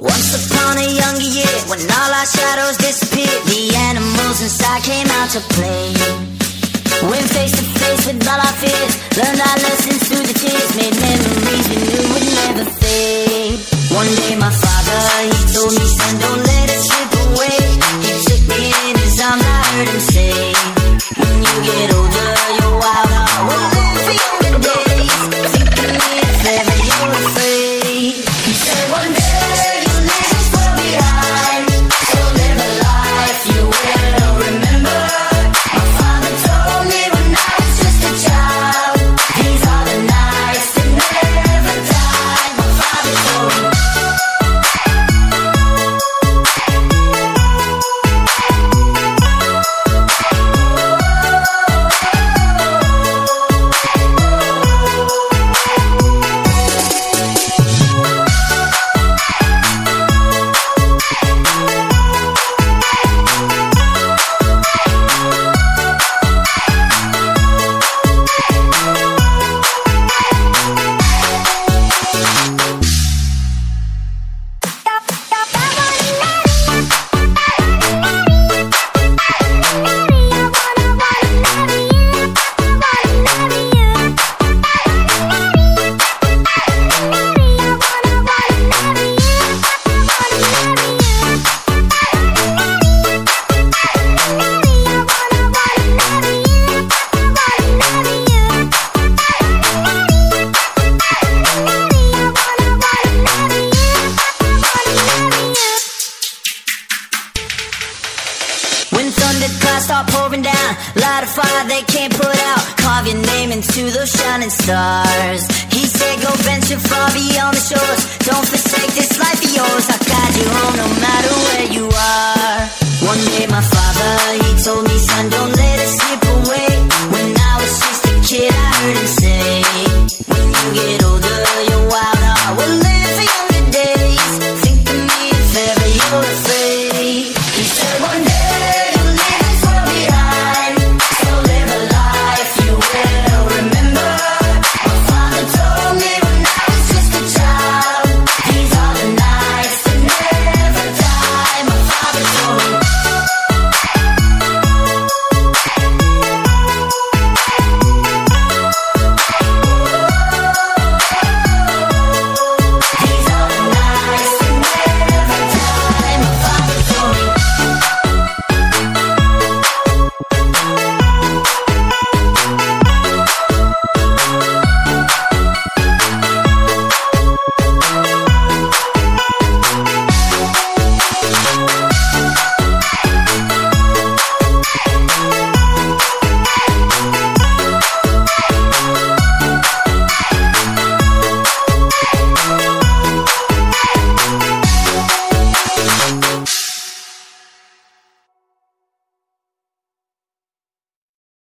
Once upon a younger year, when all our shadows disappeared, the animals inside came out to play. Went face to face with all our fears, learned our lessons through the tears, made memories we knew would never fade. One day When thunderclouds start pouring down, light a fire they can't put out. Carve your name into those shining stars. He said, Go venture far beyond the shores. Don't forsake this.